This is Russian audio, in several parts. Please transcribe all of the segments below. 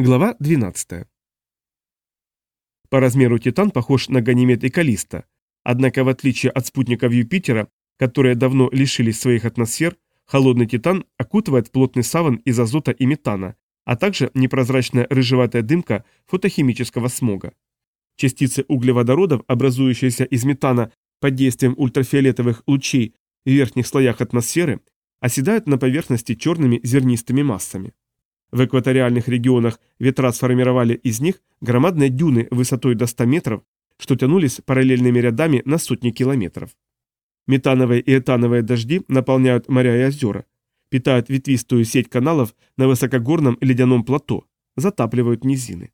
Глава 12. По размеру Титан похож на Ганимед и Калиста, однако в отличие от спутников Юпитера, которые давно лишились своих атмосфер, холодный Титан окутывает плотный саван из азота и метана, а также непрозрачная рыжеватая дымка фотохимического смога. Частицы углеводородов, образующиеся из метана под действием ультрафиолетовых лучей в верхних слоях атмосферы, оседают на поверхности черными зернистыми массами. В экваториальных регионах ветра сформировали из них громадные дюны высотой до 100 метров, что тянулись параллельными рядами на сотни километров. Метановые и этановые дожди наполняют моря и озера, питают ветвистую сеть каналов на высокогорном ледяном плато, затапливают низины.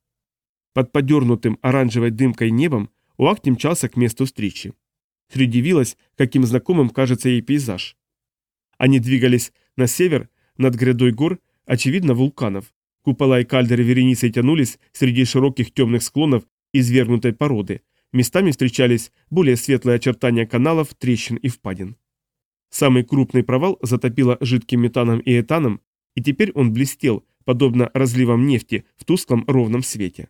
Под подернутым оранжевой дымкой небом Уакти мчался к месту встречи. Хрю дивилась, каким знакомым кажется ей пейзаж. Они двигались на север, над грядой гор, очевидно, вулканов. Купола и кальдеры вереницей тянулись среди широких темных склонов извергнутой породы. Местами встречались более светлые очертания каналов, трещин и впадин. Самый крупный провал затопило жидким метаном и этаном, и теперь он блестел, подобно разливам нефти в тусклом ровном свете.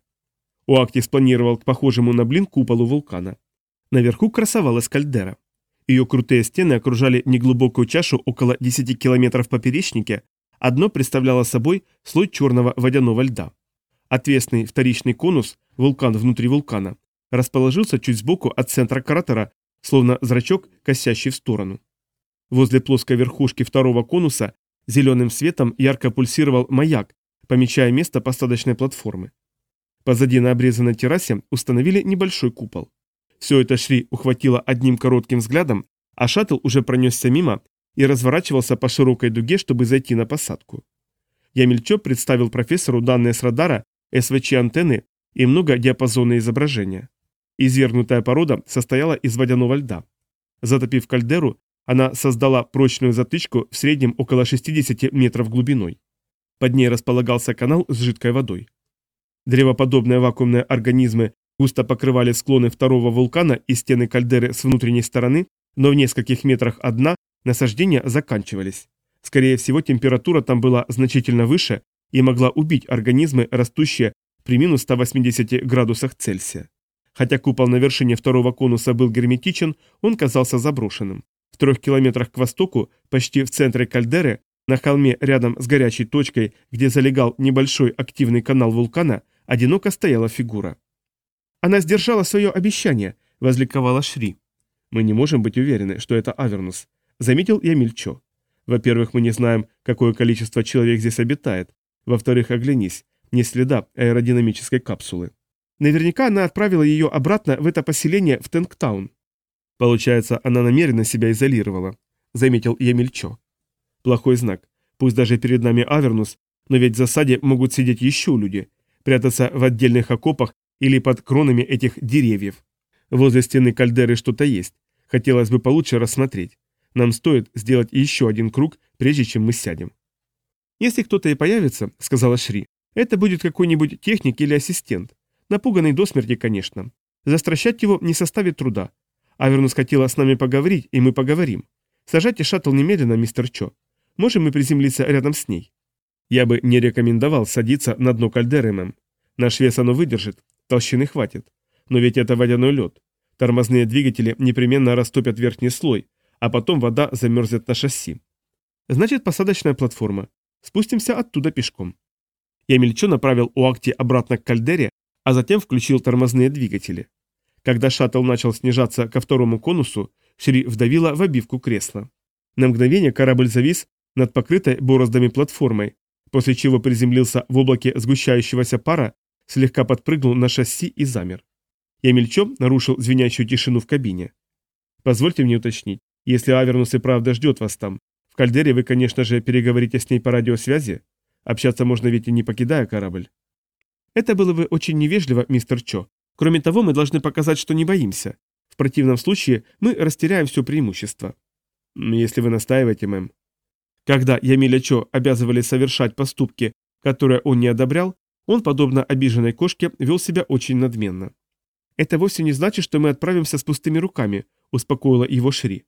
Уакти спланировал к похожему на блин куполу вулкана. Наверху красовалась кальдера. Ее крутые стены окружали неглубокую чашу около 10 километров поперечнике, Одно представляло собой слой черного водяного льда. Отвесный вторичный конус, вулкан внутри вулкана, расположился чуть сбоку от центра кратера, словно зрачок, косящий в сторону. Возле плоской верхушки второго конуса зеленым светом ярко пульсировал маяк, помечая место посадочной платформы. Позади на обрезанной террасе установили небольшой купол. Все это Шри ухватило одним коротким взглядом, а шаттл уже пронесся мимо, и разворачивался по широкой дуге, чтобы зайти на посадку. Ямельчо представил профессору данные с радара, СВЧ-антенны и многодиапазонные изображения. Извергнутая порода состояла из водяного льда. Затопив кальдеру, она создала прочную затычку в среднем около 60 метров глубиной. Под ней располагался канал с жидкой водой. Древоподобные вакуумные организмы густо покрывали склоны второго вулкана и стены кальдеры с внутренней стороны, но в нескольких метрах одна Насаждения заканчивались. Скорее всего, температура там была значительно выше и могла убить организмы, растущие при минус 180 градусах Цельсия. Хотя купол на вершине второго конуса был герметичен, он казался заброшенным. В трех километрах к востоку, почти в центре кальдеры, на холме рядом с горячей точкой, где залегал небольшой активный канал вулкана, одиноко стояла фигура. «Она сдержала свое обещание», — возликовала Шри. «Мы не можем быть уверены, что это Авернус. Заметил я Мильчо. Во-первых, мы не знаем, какое количество человек здесь обитает. Во-вторых, оглянись, не следа аэродинамической капсулы. Наверняка она отправила ее обратно в это поселение в Тенктаун. Получается, она намеренно себя изолировала, заметил я Мильчо. Плохой знак. Пусть даже перед нами Авернус, но ведь в засаде могут сидеть еще люди, прятаться в отдельных окопах или под кронами этих деревьев. Возле стены кальдеры что-то есть. Хотелось бы получше рассмотреть. Нам стоит сделать еще один круг, прежде чем мы сядем. «Если кто-то и появится», — сказала Шри, — «это будет какой-нибудь техник или ассистент. Напуганный до смерти, конечно. Застращать его не составит труда. Авернус хотела с нами поговорить, и мы поговорим. Сажайте шаттл немедленно, мистер Чо. Можем мы приземлиться рядом с ней?» «Я бы не рекомендовал садиться на дно кальдеры, мэм. Наш вес оно выдержит, толщины хватит. Но ведь это водяной лед. Тормозные двигатели непременно растопят верхний слой, а потом вода замерзнет на шасси. Значит, посадочная платформа. Спустимся оттуда пешком. Я мельчо направил Уакти обратно к кальдере, а затем включил тормозные двигатели. Когда шаттл начал снижаться ко второму конусу, Шри вдавила в обивку кресла. На мгновение корабль завис над покрытой бороздами платформой, после чего приземлился в облаке сгущающегося пара, слегка подпрыгнул на шасси и замер. Я мельчо нарушил звенящую тишину в кабине. Позвольте мне уточнить, если Авернус и правда ждет вас там, в кальдере вы, конечно же, переговорите с ней по радиосвязи. Общаться можно ведь и не покидая корабль. Это было бы очень невежливо, мистер Чо. Кроме того, мы должны показать, что не боимся. В противном случае мы растеряем все преимущество. Если вы настаиваете, мэм. Когда Ямиля Чо обязывали совершать поступки, которые он не одобрял, он, подобно обиженной кошке, вел себя очень надменно. «Это вовсе не значит, что мы отправимся с пустыми руками», – успокоила его Шри.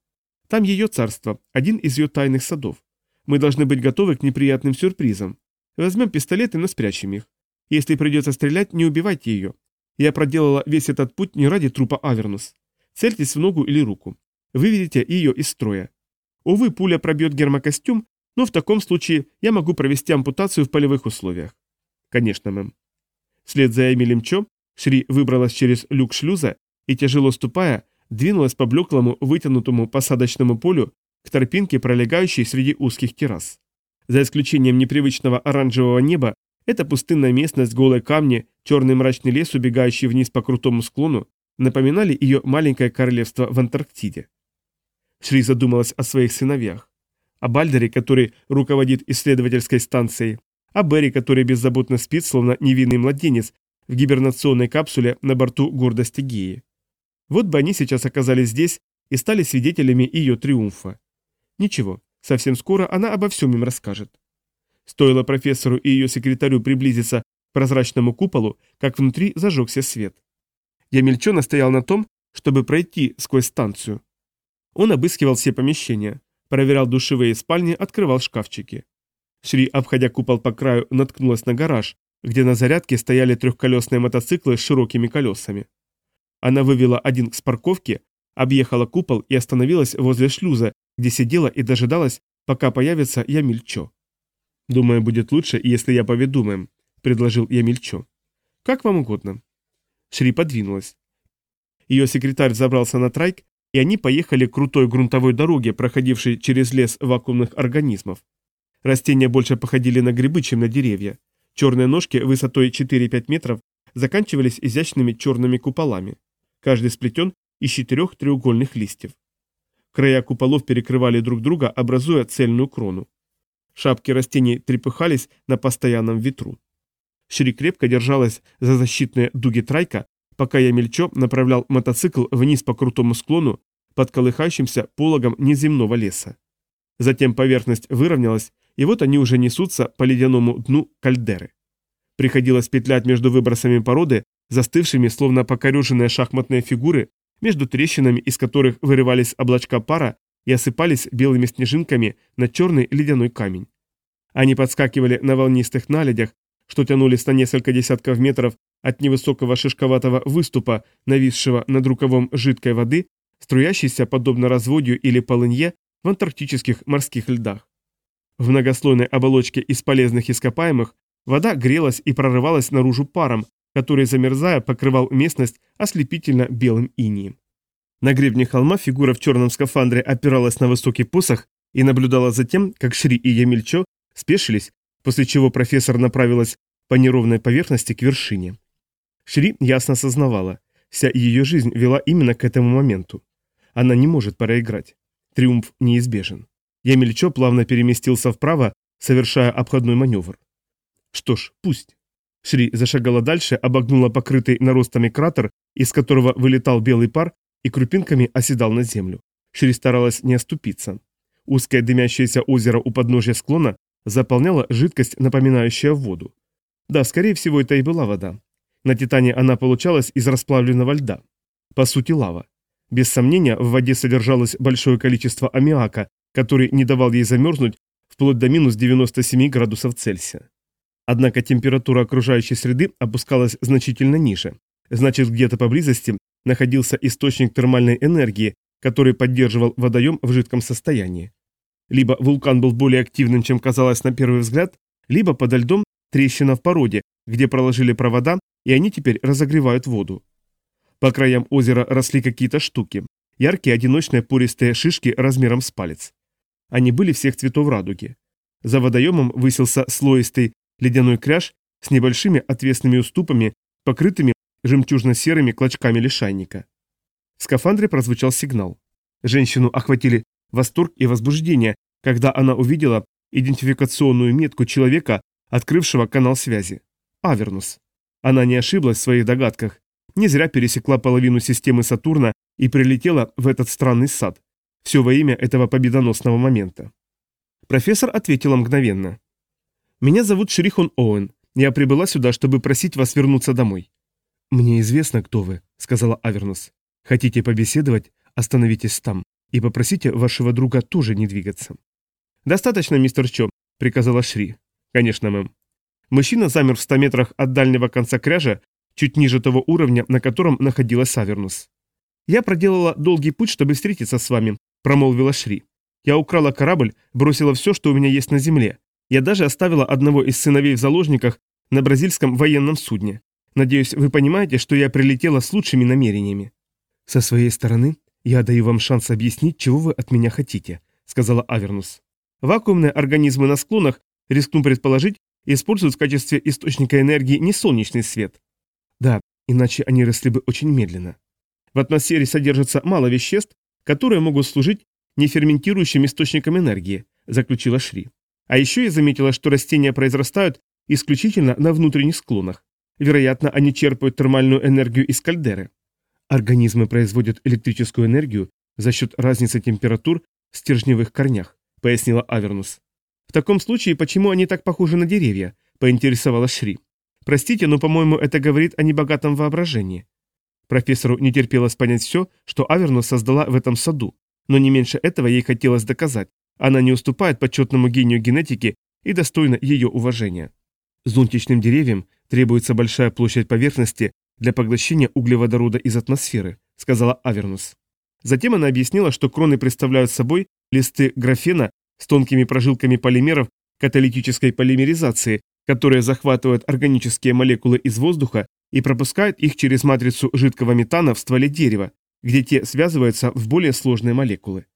Там ее царство, один из ее тайных садов. Мы должны быть готовы к неприятным сюрпризам. Возьмем пистолеты, но спрячем их. Если придется стрелять, не убивайте ее. Я проделала весь этот путь не ради трупа Авернус. Цельтесь в ногу или руку. Выведите ее из строя. Увы, пуля пробьет гермокостюм, но в таком случае я могу провести ампутацию в полевых условиях. Конечно, мэм. Вслед за Эмилем Чо Шри выбралась через люк шлюза и, тяжело ступая, двинулась по блеклому вытянутому посадочному полю к тропинке, пролегающей среди узких террас. За исключением непривычного оранжевого неба, эта пустынная местность, голые камни, черный мрачный лес, убегающий вниз по крутому склону, напоминали ее маленькое королевство в Антарктиде. Шри задумалась о своих сыновьях. О Бальдере, который руководит исследовательской станцией, о Берри, который беззаботно спит, словно невинный младенец, в гибернационной капсуле на борту гордости Геи. Вот бы они сейчас оказались здесь и стали свидетелями ее триумфа. Ничего, совсем скоро она обо всем им расскажет. Стоило профессору и ее секретарю приблизиться к прозрачному куполу, как внутри зажегся свет. Ямельчо настоял на том, чтобы пройти сквозь станцию. Он обыскивал все помещения, проверял душевые спальни, открывал шкафчики. Шри, обходя купол по краю, наткнулась на гараж, где на зарядке стояли трехколесные мотоциклы с широкими колесами. Она вывела один с парковки, объехала купол и остановилась возле шлюза, где сидела и дожидалась, пока появится Ямильчо. «Думаю, будет лучше, если я поведу, мэм», — предложил Ямильчо. «Как вам угодно». Шри подвинулась. Ее секретарь забрался на трайк, и они поехали к крутой грунтовой дороге, проходившей через лес вакуумных организмов. Растения больше походили на грибы, чем на деревья. Черные ножки высотой 4-5 метров заканчивались изящными черными куполами. Каждый сплетен из четырех треугольных листьев. Края куполов перекрывали друг друга, образуя цельную крону. Шапки растений трепыхались на постоянном ветру. Шри крепко держалась за защитные дуги трайка, пока я мельчо направлял мотоцикл вниз по крутому склону под колыхающимся пологом неземного леса. Затем поверхность выровнялась, и вот они уже несутся по ледяному дну кальдеры. Приходилось петлять между выбросами породы, застывшими, словно покореженные шахматные фигуры, между трещинами, из которых вырывались облачка пара и осыпались белыми снежинками на черный ледяной камень. Они подскакивали на волнистых наледях, что тянулись на несколько десятков метров от невысокого шишковатого выступа, нависшего над рукавом жидкой воды, струящейся подобно разводью или полынье в антарктических морских льдах. В многослойной оболочке из полезных ископаемых вода грелась и прорывалась наружу паром, который, замерзая, покрывал местность ослепительно белым инием. На гребне холма фигура в черном скафандре опиралась на высокий посох и наблюдала за тем, как Шри и Ямильчо спешились, после чего профессор направилась по неровной поверхности к вершине. Шри ясно сознавала, вся ее жизнь вела именно к этому моменту. Она не может проиграть. Триумф неизбежен. Ямельчо плавно переместился вправо, совершая обходной маневр. Что ж, пусть. Шри зашагала дальше, обогнула покрытый наростами кратер, из которого вылетал белый пар и крупинками оседал на землю. Шри старалась не оступиться. Узкое дымящееся озеро у подножья склона заполняло жидкость, напоминающая воду. Да, скорее всего, это и была вода. На Титане она получалась из расплавленного льда. По сути, лава. Без сомнения, в воде содержалось большое количество аммиака, который не давал ей замерзнуть вплоть до минус 97 градусов Цельсия. Однако температура окружающей среды опускалась значительно ниже. Значит, где-то поблизости находился источник термальной энергии, который поддерживал водоем в жидком состоянии. Либо вулкан был более активным, чем казалось на первый взгляд, либо подо льдом трещина в породе, где проложили провода, и они теперь разогревают воду. По краям озера росли какие-то штуки, яркие одиночные пористые шишки размером с палец. Они были всех цветов радуги. За водоемом высился слоистый ледяной кряж с небольшими отвесными уступами, покрытыми жемчужно-серыми клочками лишайника. В скафандре прозвучал сигнал. Женщину охватили восторг и возбуждение, когда она увидела идентификационную метку человека, открывшего канал связи. Авернус. Она не ошиблась в своих догадках, не зря пересекла половину системы Сатурна и прилетела в этот странный сад. Все во имя этого победоносного момента. Профессор ответила мгновенно. «Меня зовут Шрихон Оуэн. Я прибыла сюда, чтобы просить вас вернуться домой». «Мне известно, кто вы», — сказала Авернус. «Хотите побеседовать? Остановитесь там и попросите вашего друга тоже не двигаться». «Достаточно, мистер Чо», — приказала Шри. «Конечно, мэм». Мужчина замер в 100 метрах от дальнего конца кряжа, чуть ниже того уровня, на котором находилась Авернус. «Я проделала долгий путь, чтобы встретиться с вами», — промолвила Шри. «Я украла корабль, бросила все, что у меня есть на земле. Я даже оставила одного из сыновей в заложниках на бразильском военном судне. Надеюсь, вы понимаете, что я прилетела с лучшими намерениями». «Со своей стороны я даю вам шанс объяснить, чего вы от меня хотите», — сказала Авернус. «Вакуумные организмы на склонах, рискну предположить, используют в качестве источника энергии не солнечный свет. Да, иначе они росли бы очень медленно. В атмосфере содержится мало веществ, которые могут служить неферментирующим источником энергии, заключила Шри. А еще я заметила, что растения произрастают исключительно на внутренних склонах. Вероятно, они черпают термальную энергию из кальдеры. Организмы производят электрическую энергию за счет разницы температур в стержневых корнях, пояснила Авернус. В таком случае, почему они так похожи на деревья? поинтересовалась Шри. Простите, но, по-моему, это говорит о небогатом воображении. Профессору не терпелось понять все, что Авернус создала в этом саду, но не меньше этого ей хотелось доказать. Она не уступает почетному гению генетики и достойна ее уважения. Зонтичным деревьям требуется большая площадь поверхности для поглощения углеводорода из атмосферы, сказала Авернус. Затем она объяснила, что кроны представляют собой листы графена с тонкими прожилками полимеров каталитической полимеризации, которые захватывают органические молекулы из воздуха и пропускают их через матрицу жидкого метана в стволе дерева, где те связываются в более сложные молекулы.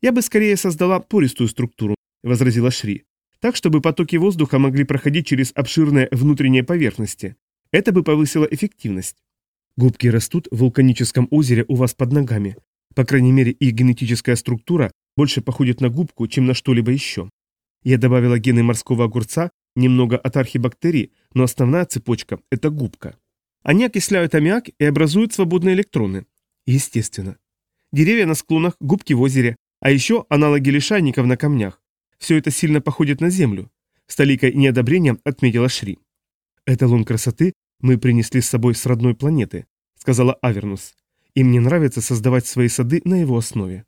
«Я бы скорее создала пористую структуру», – возразила Шри, «так, чтобы потоки воздуха могли проходить через обширные внутренние поверхности. Это бы повысило эффективность. Губки растут в вулканическом озере у вас под ногами. По крайней мере, их генетическая структура больше походит на губку, чем на что-либо еще. Я добавила гены морского огурца, немного от архибактерий, но основная цепочка – это губка. Они окисляют аммиак и образуют свободные электроны. Естественно. Деревья на склонах, губки в озере, а еще аналоги лишайников на камнях. Все это сильно походит на Землю. С толикой неодобрения отметила Шри. «Эталон красоты мы принесли с собой с родной планеты», — сказала Авернус. «И мне нравится создавать свои сады на его основе».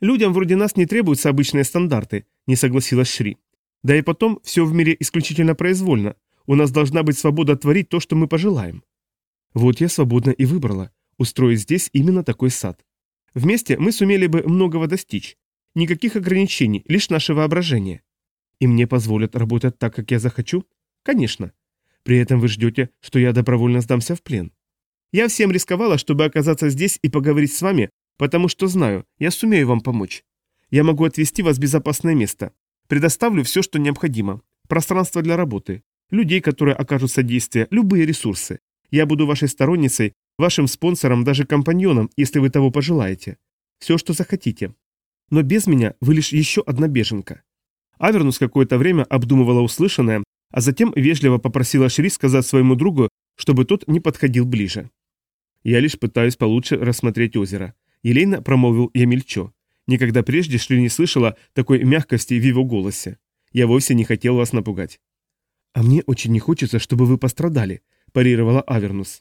«Людям вроде нас не требуются обычные стандарты», — не согласилась Шри. «Да и потом, все в мире исключительно произвольно. У нас должна быть свобода творить то, что мы пожелаем». Вот я свободно и выбрала устроить здесь именно такой сад. Вместе мы сумели бы многого достичь. Никаких ограничений, лишь наше воображение. И мне позволят работать так, как я захочу? Конечно. При этом вы ждете, что я добровольно сдамся в плен. Я всем рисковала, чтобы оказаться здесь и поговорить с вами, потому что знаю, я сумею вам помочь. Я могу отвезти вас в безопасное место. Предоставлю все, что необходимо. Пространство для работы, людей, которые окажут содействие, любые ресурсы. Я буду вашей сторонницей, вашим спонсором, даже компаньоном, если вы того пожелаете. Все, что захотите. Но без меня вы лишь еще одна беженка. Авернус какое-то время обдумывала услышанное, а затем вежливо попросила Шри сказать своему другу, чтобы тот не подходил ближе. «Я лишь пытаюсь получше рассмотреть озеро», — елейно промолвил Ямельчо. Никогда прежде Шри не слышала такой мягкости в его голосе. «Я вовсе не хотел вас напугать». «А мне очень не хочется, чтобы вы пострадали», – парировала Авернус.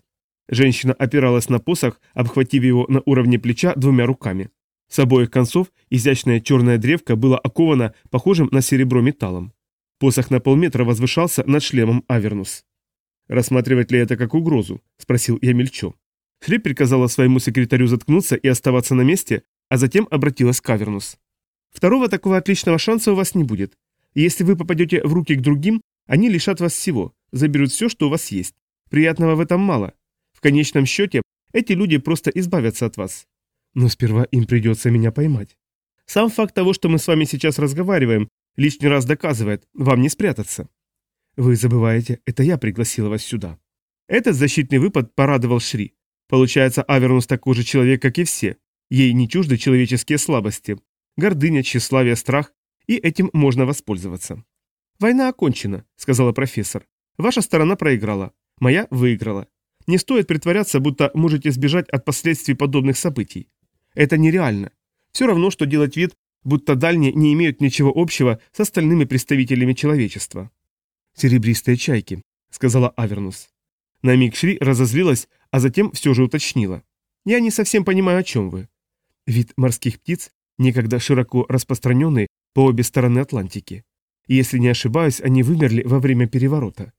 Женщина опиралась на посох, обхватив его на уровне плеча двумя руками. С обоих концов изящная черная древка была окована похожим на серебро металлом. Посох на полметра возвышался над шлемом Авернус. «Рассматривать ли это как угрозу?» – спросил я мельчо. Шри приказала своему секретарю заткнуться и оставаться на месте, а затем обратилась к Авернус. «Второго такого отличного шанса у вас не будет. Если вы попадете в руки к другим, они лишат вас всего, заберут все, что у вас есть. Приятного в этом мало. В конечном счете, эти люди просто избавятся от вас. Но сперва им придется меня поймать. Сам факт того, что мы с вами сейчас разговариваем, лишний раз доказывает, вам не спрятаться. Вы забываете, это я пригласила вас сюда. Этот защитный выпад порадовал Шри. Получается, Авернус такой же человек, как и все. Ей не чужды человеческие слабости. Гордыня, тщеславие, страх. И этим можно воспользоваться. «Война окончена», — сказала профессор. «Ваша сторона проиграла. Моя выиграла. Не стоит притворяться, будто можете сбежать от последствий подобных событий. Это нереально. Все равно, что делать вид, будто дальние не имеют ничего общего с остальными представителями человечества. «Серебристые чайки», — сказала Авернус. На миг Шри разозлилась, а затем все же уточнила. «Я не совсем понимаю, о чем вы». Вид морских птиц, некогда широко распространенный по обе стороны Атлантики. Если не ошибаюсь, они вымерли во время переворота.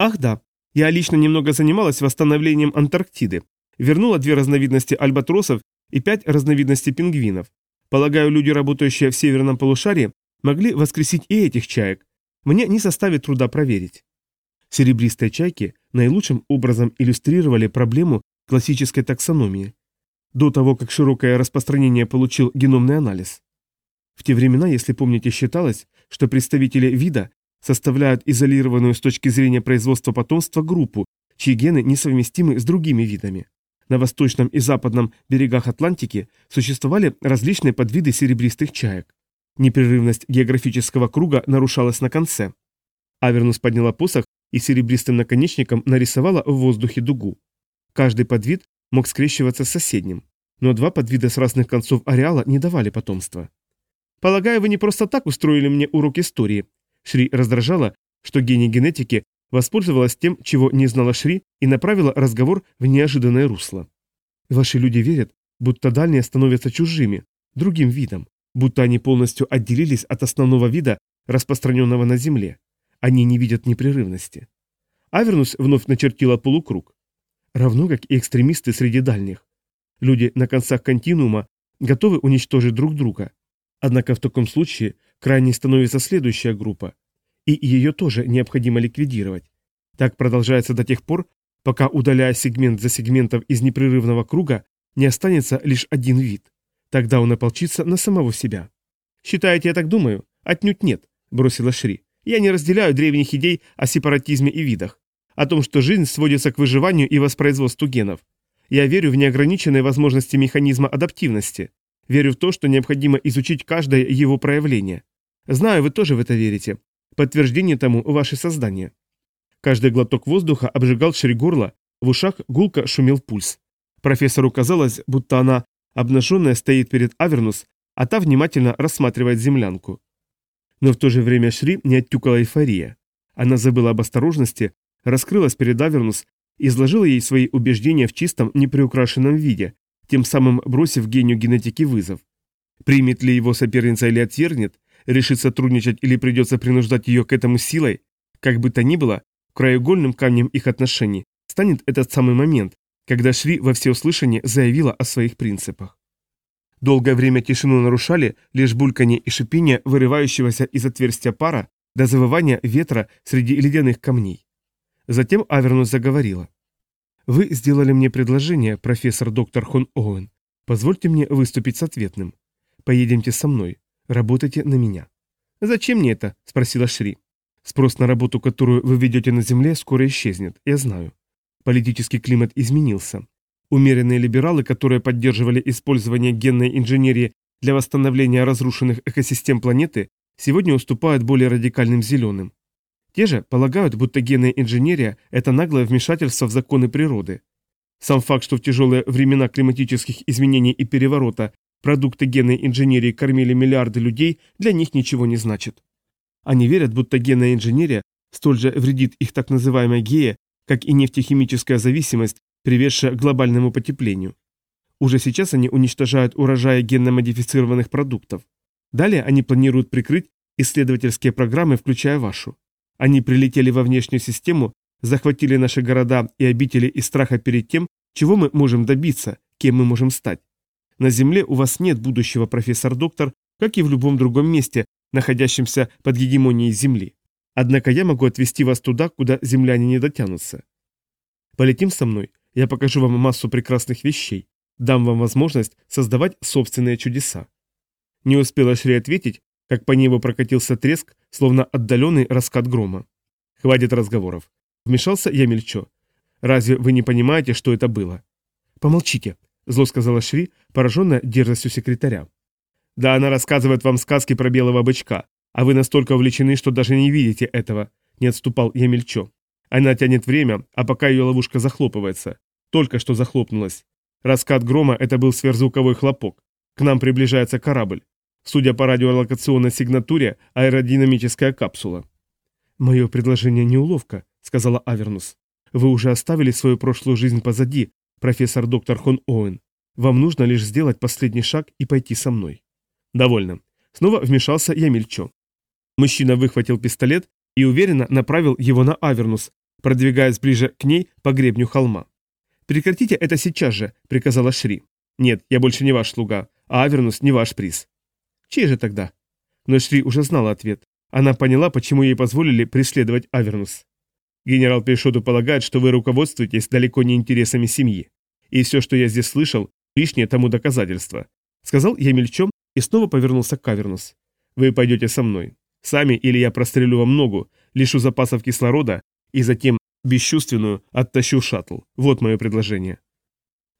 Ах да, я лично немного занималась восстановлением Антарктиды. Вернула две разновидности альбатросов и пять разновидностей пингвинов. Полагаю, люди, работающие в северном полушарии, могли воскресить и этих чаек. Мне не составит труда проверить. Серебристые чайки наилучшим образом иллюстрировали проблему классической таксономии. До того, как широкое распространение получил геномный анализ. В те времена, если помните, считалось, что представители вида составляют изолированную с точки зрения производства потомства группу, чьи гены несовместимы с другими видами. На восточном и западном берегах Атлантики существовали различные подвиды серебристых чаек. Непрерывность географического круга нарушалась на конце. Авернус подняла посох и серебристым наконечником нарисовала в воздухе дугу. Каждый подвид мог скрещиваться с соседним, но два подвида с разных концов ареала не давали потомства. «Полагаю, вы не просто так устроили мне урок истории», Шри раздражала, что гений генетики воспользовалась тем, чего не знала Шри, и направила разговор в неожиданное русло. Ваши люди верят, будто дальние становятся чужими, другим видом, будто они полностью отделились от основного вида, распространенного на Земле. Они не видят непрерывности. Авернус вновь начертила полукруг. Равно как и экстремисты среди дальних. Люди на концах континуума готовы уничтожить друг друга. Однако в таком случае крайней становится следующая группа, и ее тоже необходимо ликвидировать. Так продолжается до тех пор, пока, удаляя сегмент за сегментом из непрерывного круга, не останется лишь один вид. Тогда он ополчится на самого себя. «Считаете, я так думаю? Отнюдь нет», — бросила Шри. «Я не разделяю древних идей о сепаратизме и видах, о том, что жизнь сводится к выживанию и воспроизводству генов. Я верю в неограниченные возможности механизма адаптивности. Верю в то, что необходимо изучить каждое его проявление. Знаю, вы тоже в это верите. Подтверждение тому – ваше создание. Каждый глоток воздуха обжигал шире горла, в ушах гулко шумел пульс. Профессору казалось, будто она, обнаженная, стоит перед Авернус, а та внимательно рассматривает землянку. Но в то же время Шри не оттюкала эйфория. Она забыла об осторожности, раскрылась перед Авернус изложила ей свои убеждения в чистом, неприукрашенном виде, тем самым бросив гению генетики вызов. Примет ли его соперница или отвергнет, решит сотрудничать или придется принуждать ее к этому силой, как бы то ни было, краеугольным камнем их отношений станет этот самый момент, когда Шри во всеуслышание заявила о своих принципах. Долгое время тишину нарушали лишь бульканье и шипение вырывающегося из отверстия пара до завывания ветра среди ледяных камней. Затем Авернус заговорила. «Вы сделали мне предложение, профессор доктор Хон Оуэн. Позвольте мне выступить с ответным. Поедемте со мной. Работайте на меня». «Зачем мне это?» – спросила Шри. «Спрос на работу, которую вы ведете на Земле, скоро исчезнет, я знаю. Политический климат изменился. Умеренные либералы, которые поддерживали использование генной инженерии для восстановления разрушенных экосистем планеты, сегодня уступают более радикальным зеленым. Те же полагают, будто генная инженерия – это наглое вмешательство в законы природы. Сам факт, что в тяжелые времена климатических изменений и переворота продукты генной инженерии кормили миллиарды людей, для них ничего не значит. Они верят, будто генная инженерия столь же вредит их так называемой гея, как и нефтехимическая зависимость, приведшая к глобальному потеплению. Уже сейчас они уничтожают урожаи генно-модифицированных продуктов. Далее они планируют прикрыть исследовательские программы, включая вашу. Они прилетели во внешнюю систему, захватили наши города и обители из страха перед тем, чего мы можем добиться, кем мы можем стать. На Земле у вас нет будущего, профессор-доктор, как и в любом другом месте, находящемся под гегемонией Земли. Однако я могу отвезти вас туда, куда земляне не дотянутся. Полетим со мной, я покажу вам массу прекрасных вещей, дам вам возможность создавать собственные чудеса. Не успела Шри ответить, как по небу прокатился треск, словно отдаленный раскат грома. «Хватит разговоров». Вмешался я мельчо. «Разве вы не понимаете, что это было?» «Помолчите», — зло сказала Шри, пораженная дерзостью секретаря. «Да она рассказывает вам сказки про белого бычка, а вы настолько увлечены, что даже не видите этого», — не отступал я мельчо. Она тянет время, а пока ее ловушка захлопывается. Только что захлопнулась. Раскат грома — это был сверхзвуковой хлопок. К нам приближается корабль. Судя по радиолокационной сигнатуре, аэродинамическая капсула. «Мое предложение не уловка», — сказала Авернус. «Вы уже оставили свою прошлую жизнь позади, профессор доктор Хон Оуэн. Вам нужно лишь сделать последний шаг и пойти со мной». «Довольно». Снова вмешался Ямильчо. Мужчина выхватил пистолет и уверенно направил его на Авернус, продвигаясь ближе к ней по гребню холма. «Прекратите это сейчас же», — приказала Шри. «Нет, я больше не ваш слуга, а Авернус не ваш приз». «Чей же тогда?» Но Шри уже знала ответ. Она поняла, почему ей позволили преследовать Авернус. Генерал Пейшоду полагает, что вы руководствуетесь далеко не интересами семьи. И все, что я здесь слышал, лишнее тому доказательство. Сказал я мельчом и снова повернулся к Авернус. Вы пойдете со мной. Сами или я прострелю вам ногу, лишу запасов кислорода и затем бесчувственную оттащу шаттл. Вот мое предложение.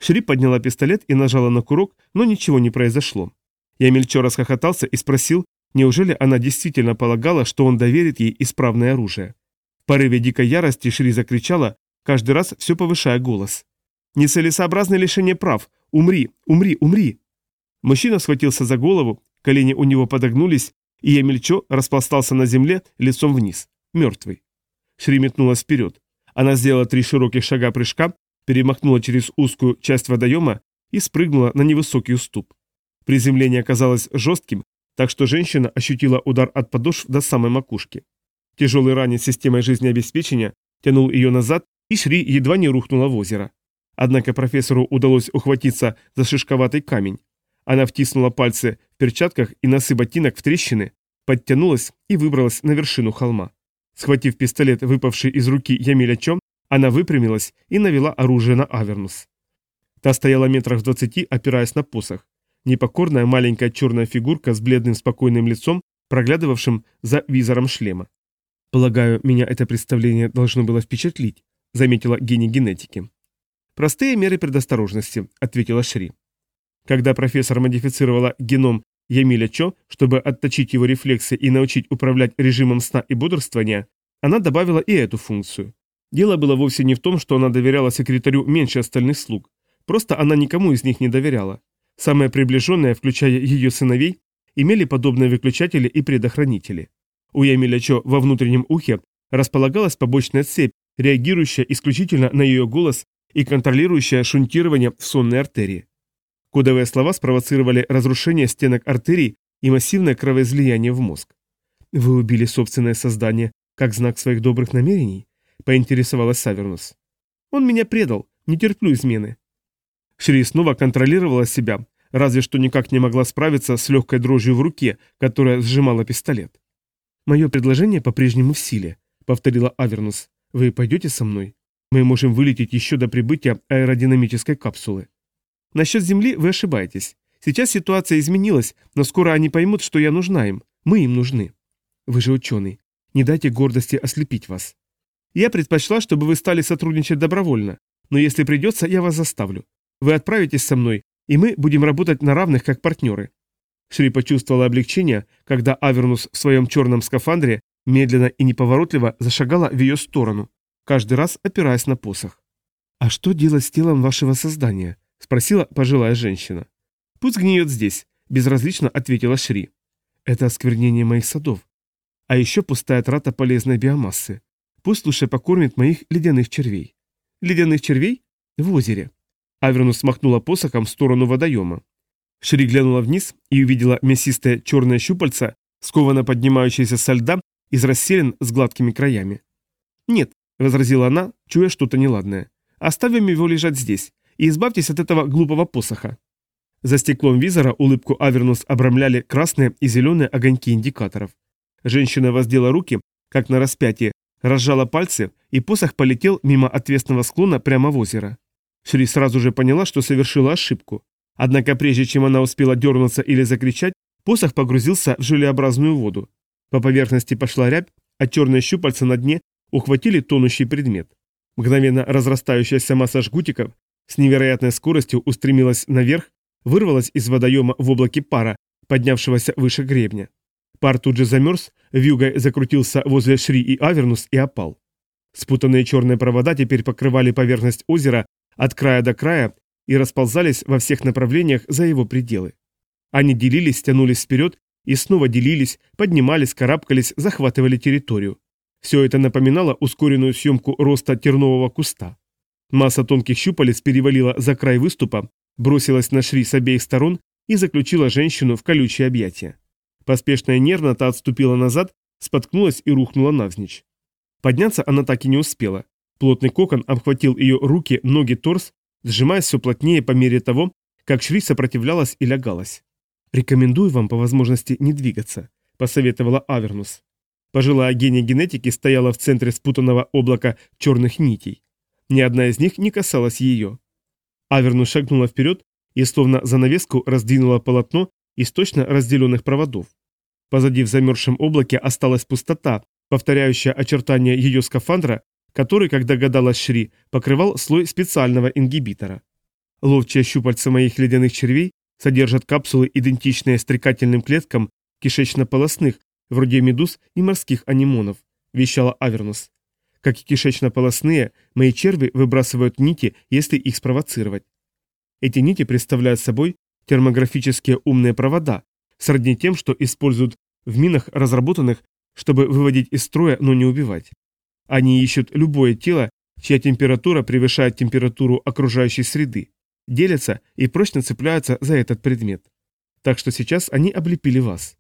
Шри подняла пистолет и нажала на курок, но ничего не произошло. Я мельчо расхохотался и спросил, неужели она действительно полагала, что он доверит ей исправное оружие. В порыве дикой ярости Шри закричала, каждый раз все повышая голос. «Нецелесообразное лишение прав! Умри! Умри! Умри!» Мужчина схватился за голову, колени у него подогнулись, и Емельчо распластался на земле лицом вниз, мертвый. Шри метнулась вперед. Она сделала три широких шага прыжка, перемахнула через узкую часть водоема и спрыгнула на невысокий уступ. Приземление оказалось жестким, так что женщина ощутила удар от подошв до самой макушки. Тяжелый ранец системой жизнеобеспечения тянул ее назад, и Шри едва не рухнула в озеро. Однако профессору удалось ухватиться за шишковатый камень, она втиснула пальцы в перчатках и носы ботинок в трещины, подтянулась и выбралась на вершину холма. Схватив пистолет, выпавший из руки Ямиля Чом, она выпрямилась и навела оружие на Авернус. Та стояла метрах в двадцати, опираясь на посох. Непокорная маленькая черная фигурка с бледным спокойным лицом, проглядывавшим за визором шлема. «Полагаю, меня это представление должно было впечатлить», заметила гений генетики. «Простые меры предосторожности», — ответила Шри. Когда профессор модифицировала геном Ямиля Чо, чтобы отточить его рефлексы и научить управлять режимом сна и бодрствования, она добавила и эту функцию. Дело было вовсе не в том, что она доверяла секретарю меньше остальных слуг. Просто она никому из них не доверяла. Самые приближенные, включая ее сыновей, имели подобные выключатели и предохранители. У Ямиля Чо во внутреннем ухе располагалась побочная цепь, реагирующая исключительно на ее голос и контролирующая шунтирование в сонной артерии. Кодовые слова спровоцировали разрушение стенок артерий и массивное кровоизлияние в мозг. «Вы убили собственное создание как знак своих добрых намерений?» – поинтересовалась Савернус. «Он меня предал, не терплю измены». Шри снова контролировала себя, разве что никак не могла справиться с легкой дрожью в руке, которая сжимала пистолет. «Мое предложение по-прежнему в силе», — повторила Авернус. «Вы пойдете со мной? Мы можем вылететь еще до прибытия аэродинамической капсулы». Насчет Земли вы ошибаетесь. Сейчас ситуация изменилась, но скоро они поймут, что я нужна им. Мы им нужны. Вы же ученый. Не дайте гордости ослепить вас. Я предпочла, чтобы вы стали сотрудничать добровольно, но если придется, я вас заставлю. Вы отправитесь со мной, и мы будем работать на равных, как партнеры». Шри почувствовала облегчение, когда Авернус в своем черном скафандре медленно и неповоротливо зашагала в ее сторону, каждый раз опираясь на посох. «А что делать с телом вашего создания?» — спросила пожилая женщина. «Пусть гниет здесь», — безразлично ответила Шри. «Это осквернение моих садов. А еще пустая трата полезной биомассы. Пусть лучше покормит моих ледяных червей». «Ледяных червей? В озере». Авернус смахнула посохом в сторону водоема. Шри глянула вниз и увидела мясистое черное щупальца, скованно поднимающееся со льда из расселен с гладкими краями. «Нет», — возразила она, чуя что-то неладное. «Оставим его лежать здесь и избавьтесь от этого глупого посоха». За стеклом визора улыбку Авернус обрамляли красные и зеленые огоньки индикаторов. Женщина воздела руки, как на распятие, разжала пальцы, и посох полетел мимо отвесного склона прямо в озеро. Шри сразу же поняла, что совершила ошибку. Однако прежде чем она успела дернуться или закричать, посох погрузился в желеобразную воду. По поверхности пошла рябь, а черные щупальца на дне ухватили тонущий предмет. Мгновенно разрастающаяся масса жгутиков с невероятной скоростью устремилась наверх, вырвалась из водоема в облаке пара, поднявшегося выше гребня. Пар тут же замерз, вьюгой закрутился возле Шри и Авернус и опал. Спутанные черные провода теперь покрывали поверхность озера от края до края и расползались во всех направлениях за его пределы. Они делились, тянулись вперед и снова делились, поднимались, карабкались, захватывали территорию. Все это напоминало ускоренную съемку роста тернового куста. Масса тонких щупалец перевалила за край выступа, бросилась на Шри с обеих сторон и заключила женщину в колючие объятия. Поспешно и нервно та отступила назад, споткнулась и рухнула навзничь. Подняться она так и не успела. Плотный кокон обхватил ее руки, ноги, торс, сжимаясь все плотнее по мере того, как Шри сопротивлялась и лягалась. «Рекомендую вам по возможности не двигаться», – посоветовала Авернус. Пожилая гения генетики стояла в центре спутанного облака черных нитей. Ни одна из них не касалась ее. Авернус шагнула вперед и словно занавеску раздвинула полотно из точно разделенных проводов. Позади в замерзшем облаке осталась пустота, повторяющая очертания ее скафандра, который, как догадалась Шри, покрывал слой специального ингибитора. Ловчие щупальца моих ледяных червей содержат капсулы, идентичные стрекательным клеткам кишечно-полосных, вроде медуз и морских анимонов, вещала Авернус. Как и кишечно-полосные, мои черви выбрасывают нити, если их спровоцировать. Эти нити представляют собой термографические умные провода, сродни тем, что используют в минах, разработанных, чтобы выводить из строя, но не убивать. Они ищут любое тело, чья температура превышает температуру окружающей среды, делятся и прочно цепляются за этот предмет. Так что сейчас они облепили вас.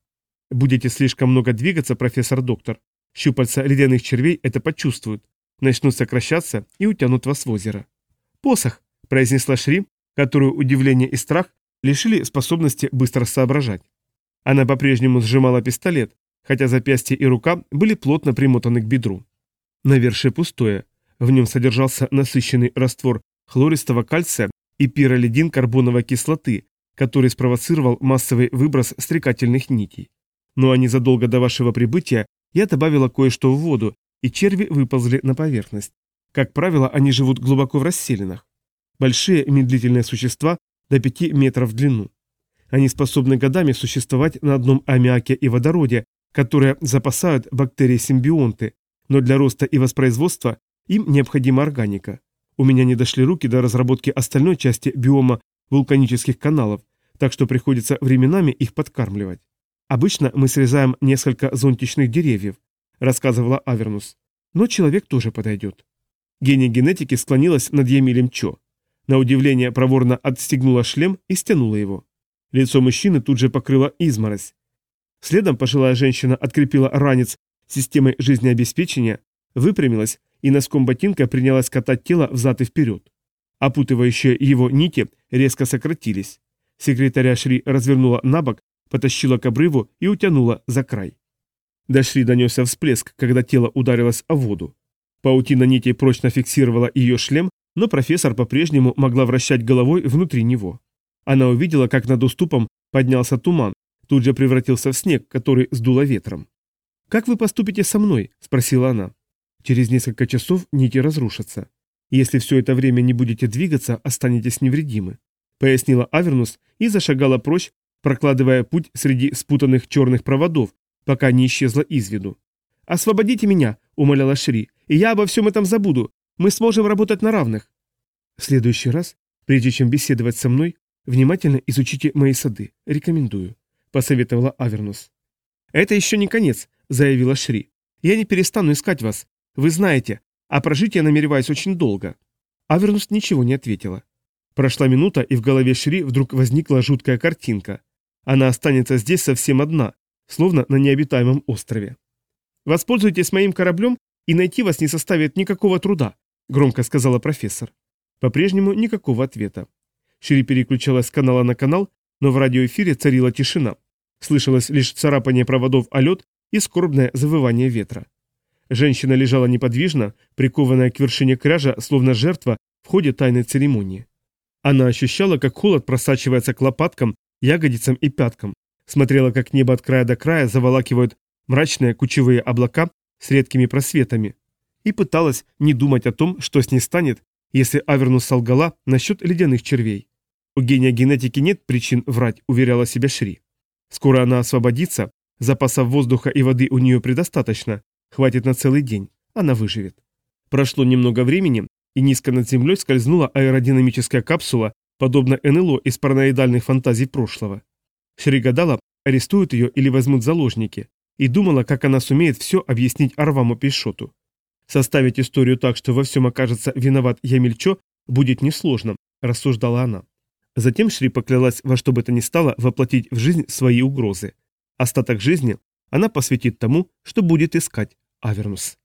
Будете слишком много двигаться, профессор-доктор. Щупальца ледяных червей это почувствуют, начнут сокращаться и утянут вас в озеро. «Посох», – произнесла Шри, которую удивление и страх лишили способности быстро соображать. Она по-прежнему сжимала пистолет, хотя запястье и рука были плотно примотаны к бедру. Навершие пустое. В нем содержался насыщенный раствор хлористого кальция и пиролидин карбоновой кислоты, который спровоцировал массовый выброс стрекательных нитей. Но они задолго до вашего прибытия я добавила кое-что в воду, и черви выползли на поверхность. Как правило, они живут глубоко в расселинах. Большие медлительные существа до 5 метров в длину. Они способны годами существовать на одном аммиаке и водороде, которые запасают бактерии-симбионты, но для роста и воспроизводства им необходима органика. У меня не дошли руки до разработки остальной части биома вулканических каналов, так что приходится временами их подкармливать. Обычно мы срезаем несколько зонтичных деревьев, рассказывала Авернус. Но человек тоже подойдет. Гения генетики склонилась над Емилем Чо. На удивление проворно отстегнула шлем и стянула его. Лицо мужчины тут же покрыло изморозь. Следом пожилая женщина открепила ранец системой жизнеобеспечения, выпрямилась и носком ботинка принялась катать тело взад и вперед. Опутывающие его нити резко сократились. Секретаря Шри развернула на бок, потащила к обрыву и утянула за край. До Шри донесся всплеск, когда тело ударилось о воду. Паутина нитей прочно фиксировала ее шлем, но профессор по-прежнему могла вращать головой внутри него. Она увидела, как над уступом поднялся туман, тут же превратился в снег, который сдуло ветром. «Как вы поступите со мной?» – спросила она. «Через несколько часов нити разрушатся. Если все это время не будете двигаться, останетесь невредимы», – пояснила Авернус и зашагала прочь, прокладывая путь среди спутанных черных проводов, пока не исчезла из виду. «Освободите меня!» – умоляла Шри. «И я обо всем этом забуду. Мы сможем работать на равных». «В следующий раз, прежде чем беседовать со мной, внимательно изучите мои сады. Рекомендую», – посоветовала Авернус. «Это еще не конец», — заявила Шри. «Я не перестану искать вас. Вы знаете, а прожить я намереваюсь очень долго». Авернус ничего не ответила. Прошла минута, и в голове Шри вдруг возникла жуткая картинка. Она останется здесь совсем одна, словно на необитаемом острове. «Воспользуйтесь моим кораблем, и найти вас не составит никакого труда», — громко сказала профессор. По-прежнему никакого ответа. Шри переключалась с канала на канал, но в радиоэфире царила тишина. Слышалось лишь царапание проводов о лед и скорбное завывание ветра. Женщина лежала неподвижно, прикованная к вершине кряжа, словно жертва в ходе тайной церемонии. Она ощущала, как холод просачивается к лопаткам, ягодицам и пяткам, смотрела, как небо от края до края заволакивают мрачные кучевые облака с редкими просветами, и пыталась не думать о том, что с ней станет, если Авернус солгала насчет ледяных червей. У гения генетики нет причин врать, уверяла себя Шри. Скоро она освободится, запасов воздуха и воды у нее предостаточно, хватит на целый день, она выживет. Прошло немного времени, и низко над землей скользнула аэродинамическая капсула, подобно НЛО из параноидальных фантазий прошлого. Шри гадала, арестуют ее или возьмут заложники, и думала, как она сумеет все объяснить Арваму Пейшоту. Составить историю так, что во всем окажется виноват Ямельчо, будет несложно, рассуждала она. Затем Шри поклялась во что бы то ни стало воплотить в жизнь свои угрозы. Остаток жизни она посвятит тому, что будет искать Авернус.